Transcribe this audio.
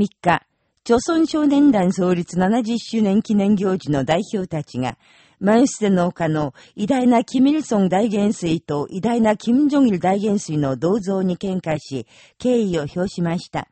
3日、朝鮮少年団創立70周年記念行事の代表たちが、マンステの丘の偉大なキミルソン大元帥と偉大なキム・ジョギル大元帥の銅像に喧嘩し、敬意を表しました。